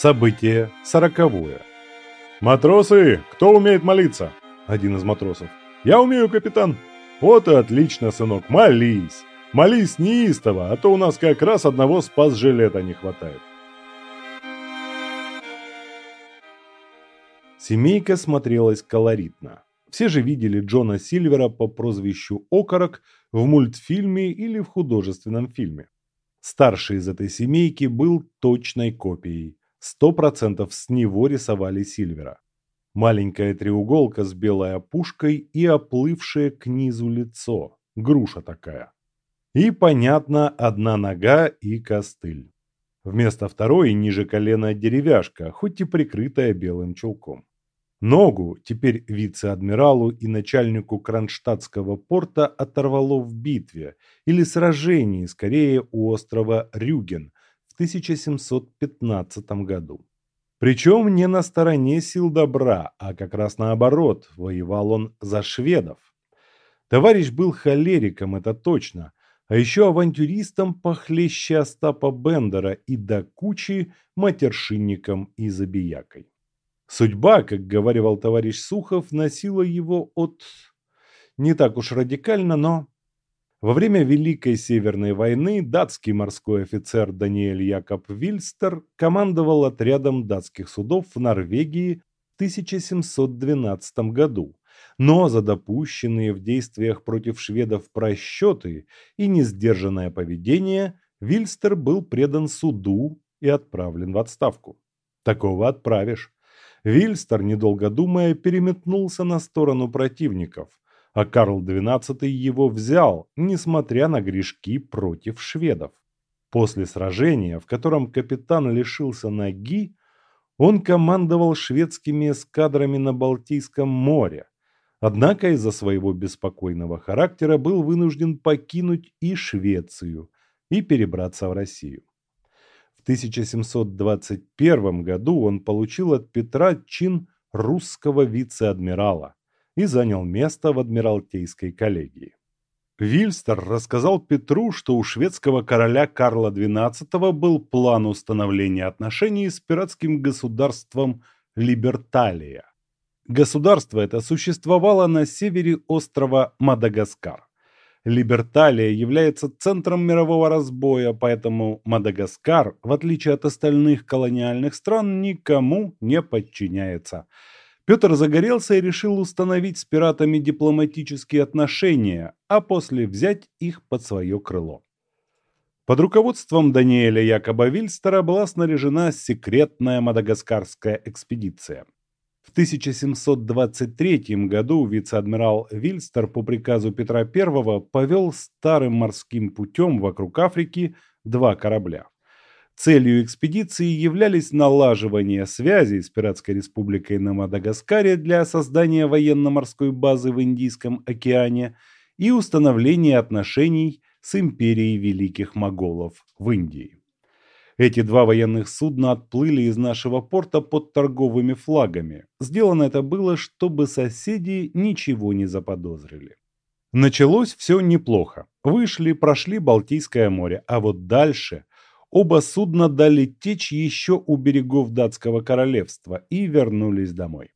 Событие сороковое. «Матросы, кто умеет молиться?» Один из матросов. «Я умею, капитан». «Вот и отлично, сынок, молись. Молись неистово, а то у нас как раз одного спас-жилета не хватает». Семейка смотрелась колоритно. Все же видели Джона Сильвера по прозвищу Окорок в мультфильме или в художественном фильме. Старший из этой семейки был точной копией. Сто процентов с него рисовали Сильвера. Маленькая треуголка с белой опушкой и оплывшее к низу лицо. Груша такая. И, понятно, одна нога и костыль. Вместо второй ниже колена деревяшка, хоть и прикрытая белым чулком. Ногу теперь вице-адмиралу и начальнику Кронштадтского порта оторвало в битве или сражении, скорее, у острова Рюген 1715 году. Причем не на стороне сил добра, а как раз наоборот, воевал он за шведов. Товарищ был холериком, это точно, а еще авантюристом похлеще Остапа Бендера и до кучи матершинником и забиякой. Судьба, как говорил товарищ Сухов, носила его от... Не так уж радикально, но во время Великой Северной войны датский морской офицер Даниэль Якоб Вильстер командовал отрядом датских судов в Норвегии в 1712 году, но за допущенные в действиях против шведов просчеты и несдержанное поведение Вильстер был предан суду и отправлен в отставку. Такого отправишь. Вильстер, недолго думая, переметнулся на сторону противников – а Карл XII его взял, несмотря на грешки против шведов. После сражения, в котором капитан лишился ноги, он командовал шведскими эскадрами на Балтийском море, однако из-за своего беспокойного характера был вынужден покинуть и Швецию и перебраться в Россию. В 1721 году он получил от Петра чин русского вице-адмирала, и занял место в Адмиралтейской коллегии. Вильстер рассказал Петру, что у шведского короля Карла XII был план установления отношений с пиратским государством Либерталия. Государство это существовало на севере острова Мадагаскар. Либерталия является центром мирового разбоя, поэтому Мадагаскар, в отличие от остальных колониальных стран, никому не подчиняется – Петр загорелся и решил установить с пиратами дипломатические отношения, а после взять их под свое крыло. Под руководством Даниэля Якоба Вильстера была снаряжена секретная мадагаскарская экспедиция. В 1723 году вице-адмирал Вильстер по приказу Петра I повел старым морским путем вокруг Африки два корабля. Целью экспедиции являлись налаживание связей с Пиратской республикой на Мадагаскаре для создания военно-морской базы в Индийском океане и установление отношений с империей великих моголов в Индии. Эти два военных судна отплыли из нашего порта под торговыми флагами. Сделано это было, чтобы соседи ничего не заподозрили. Началось все неплохо. Вышли, прошли Балтийское море, а вот дальше Оба судна дали течь еще у берегов датского королевства и вернулись домой.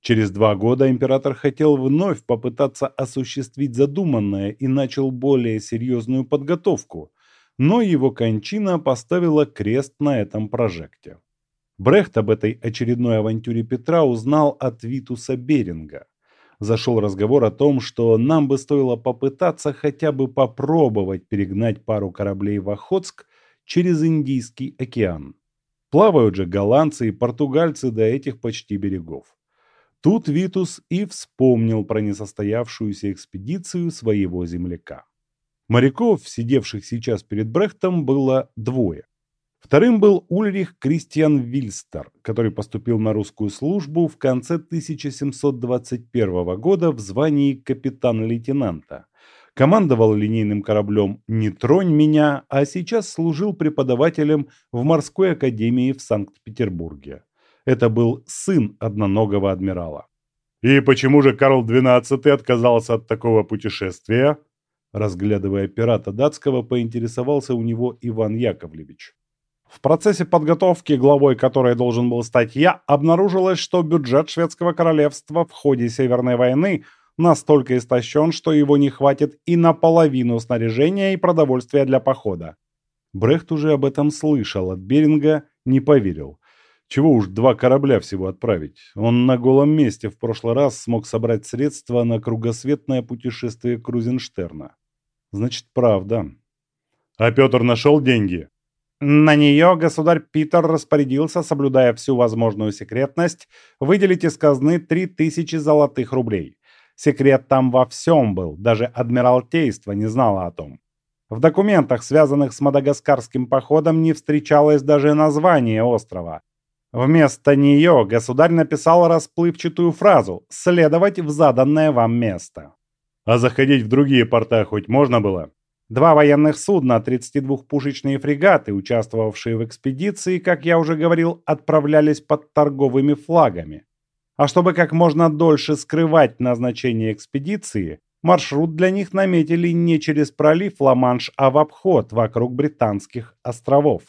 Через два года император хотел вновь попытаться осуществить задуманное и начал более серьезную подготовку, но его кончина поставила крест на этом прожекте. Брехт об этой очередной авантюре Петра узнал от Витуса Беринга. Зашел разговор о том, что нам бы стоило попытаться хотя бы попробовать перегнать пару кораблей в Охотск через Индийский океан. Плавают же голландцы и португальцы до этих почти берегов. Тут Витус и вспомнил про несостоявшуюся экспедицию своего земляка. Моряков, сидевших сейчас перед Брехтом, было двое. Вторым был Ульрих Кристиан Вильстер, который поступил на русскую службу в конце 1721 года в звании капитан-лейтенанта – командовал линейным кораблем «Не тронь меня», а сейчас служил преподавателем в морской академии в Санкт-Петербурге. Это был сын одноногого адмирала. «И почему же Карл XII отказался от такого путешествия?» Разглядывая пирата датского, поинтересовался у него Иван Яковлевич. В процессе подготовки, главой которой должен был стать я, обнаружилось, что бюджет шведского королевства в ходе Северной войны настолько истощен, что его не хватит и на половину снаряжения и продовольствия для похода. Брехт уже об этом слышал от Беринга, не поверил. Чего уж два корабля всего отправить. Он на голом месте в прошлый раз смог собрать средства на кругосветное путешествие Крузенштерна. Значит, правда. А Петр нашел деньги? На нее государь Питер распорядился, соблюдая всю возможную секретность, выделить из казны три тысячи золотых рублей. Секрет там во всем был, даже Адмиралтейство не знало о том. В документах, связанных с мадагаскарским походом, не встречалось даже название острова. Вместо нее государь написал расплывчатую фразу «следовать в заданное вам место». А заходить в другие порта хоть можно было? Два военных судна, 32-пушечные фрегаты, участвовавшие в экспедиции, как я уже говорил, отправлялись под торговыми флагами. А чтобы как можно дольше скрывать назначение экспедиции, Маршрут для них наметили не через пролив Ла-Манш, а в обход вокруг Британских островов.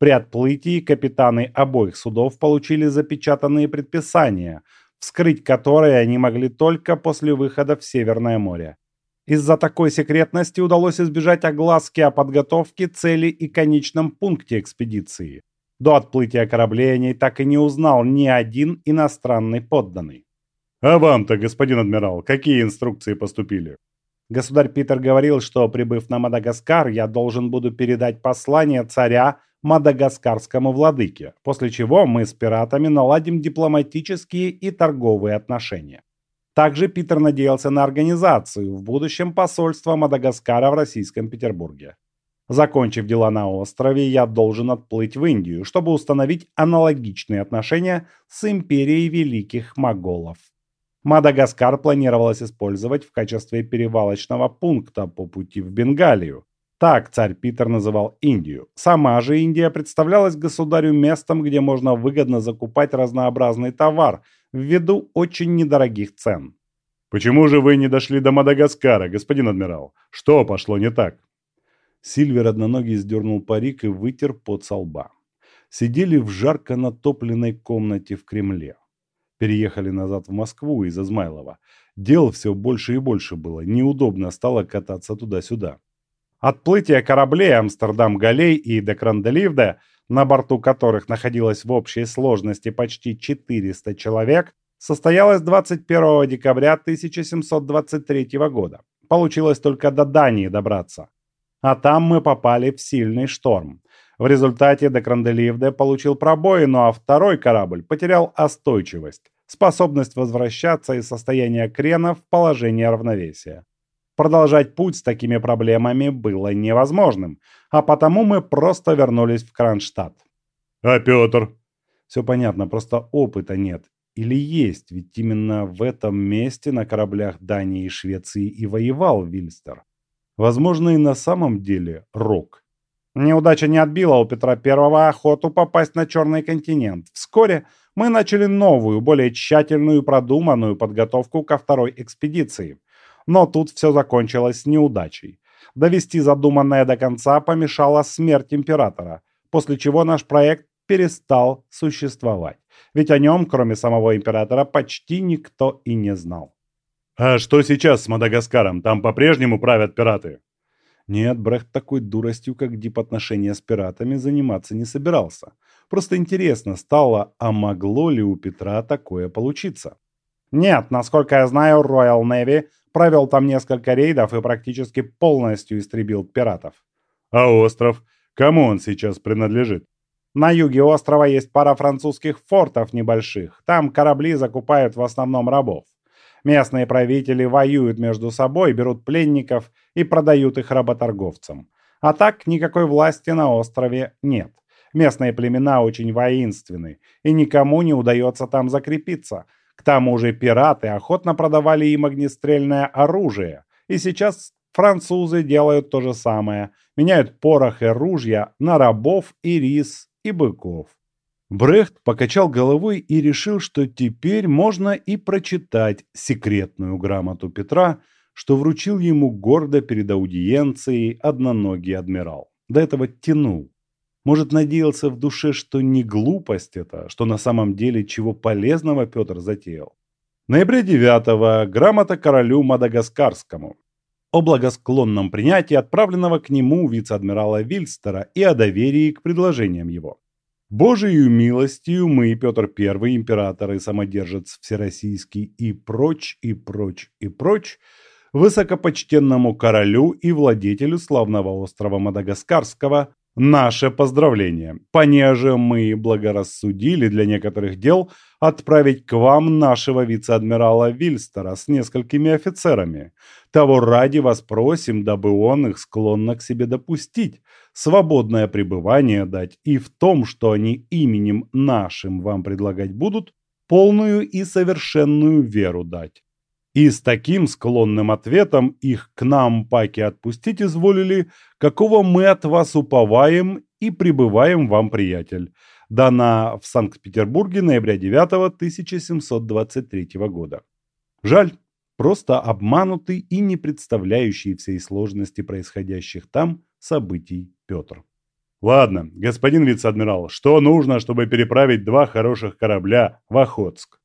При отплытии капитаны обоих судов получили запечатанные предписания, вскрыть которые они могли только после выхода в Северное море. Из-за такой секретности удалось избежать огласки о подготовке, цели и конечном пункте экспедиции. До отплытия кораблей так и не узнал ни один иностранный подданный. А вам-то, господин адмирал, какие инструкции поступили? Государь Питер говорил, что, прибыв на Мадагаскар, я должен буду передать послание царя мадагаскарскому владыке, после чего мы с пиратами наладим дипломатические и торговые отношения. Также Питер надеялся на организацию в будущем посольства Мадагаскара в Российском Петербурге. Закончив дела на острове, я должен отплыть в Индию, чтобы установить аналогичные отношения с империей великих моголов. Мадагаскар планировалось использовать в качестве перевалочного пункта по пути в Бенгалию. Так царь Питер называл Индию. Сама же Индия представлялась государю местом, где можно выгодно закупать разнообразный товар ввиду очень недорогих цен. «Почему же вы не дошли до Мадагаскара, господин адмирал? Что пошло не так?» Сильвер одноногий сдернул парик и вытер пот со лба. Сидели в жарко натопленной комнате в Кремле. Переехали назад в Москву из Измайлова. Дел все больше и больше было. Неудобно стало кататься туда-сюда. Отплытие кораблей Амстердам-Галей и Декранделивде, на борту которых находилось в общей сложности почти 400 человек, состоялось 21 декабря 1723 года. Получилось только до Дании добраться. А там мы попали в сильный шторм. В результате Декранделивде получил пробоину, а второй корабль потерял остойчивость, способность возвращаться из состояния крена в положение равновесия. Продолжать путь с такими проблемами было невозможным, а потому мы просто вернулись в Кронштадт. «А Петр?» «Все понятно, просто опыта нет. Или есть, ведь именно в этом месте на кораблях Дании и Швеции и воевал Вильстер. Возможно, и на самом деле Рок. Неудача не отбила у Петра I охоту попасть на Черный континент. Вскоре мы начали новую, более тщательную и продуманную подготовку ко второй экспедиции. Но тут все закончилось неудачей. Довести задуманное до конца помешала смерть императора, после чего наш проект перестал существовать. Ведь о нем, кроме самого императора, почти никто и не знал. «А что сейчас с Мадагаскаром? Там по-прежнему правят пираты?» Нет, Брехт такой дуростью, как дипотношения с пиратами, заниматься не собирался. Просто интересно стало, а могло ли у Петра такое получиться? Нет, насколько я знаю, Royal Navy провел там несколько рейдов и практически полностью истребил пиратов. А остров? Кому он сейчас принадлежит? На юге острова есть пара французских фортов небольших. Там корабли закупают в основном рабов. Местные правители воюют между собой, берут пленников и продают их работорговцам. А так никакой власти на острове нет. Местные племена очень воинственны, и никому не удается там закрепиться. К тому же пираты охотно продавали им огнестрельное оружие, и сейчас французы делают то же самое, меняют порох и ружья на рабов и рис и быков. Брехт покачал головой и решил, что теперь можно и прочитать секретную грамоту Петра, что вручил ему гордо перед аудиенцией одноногий адмирал. До этого тянул. Может, надеялся в душе, что не глупость это, что на самом деле чего полезного Петр затеял. Ноября 9 грамота королю Мадагаскарскому о благосклонном принятии отправленного к нему вице-адмирала Вильстера и о доверии к предложениям его. Божию милостью мы, Петр I, император и самодержец всероссийский и прочь, и прочь, и прочь, высокопочтенному королю и владетелю славного острова Мадагаскарского наше поздравление. Понеже мы благорассудили для некоторых дел отправить к вам нашего вице-адмирала Вильстера с несколькими офицерами. Того ради вас просим, дабы он их склонно к себе допустить, свободное пребывание дать и в том, что они именем нашим вам предлагать будут, полную и совершенную веру дать. И с таким склонным ответом их к нам паки отпустить изволили, какого мы от вас уповаем и пребываем вам, приятель. Дана в Санкт-Петербурге ноября 9 1723 года. Жаль, просто обманутый и не представляющий всей сложности происходящих там событий Петр. Ладно, господин вице-адмирал, что нужно, чтобы переправить два хороших корабля в Охотск?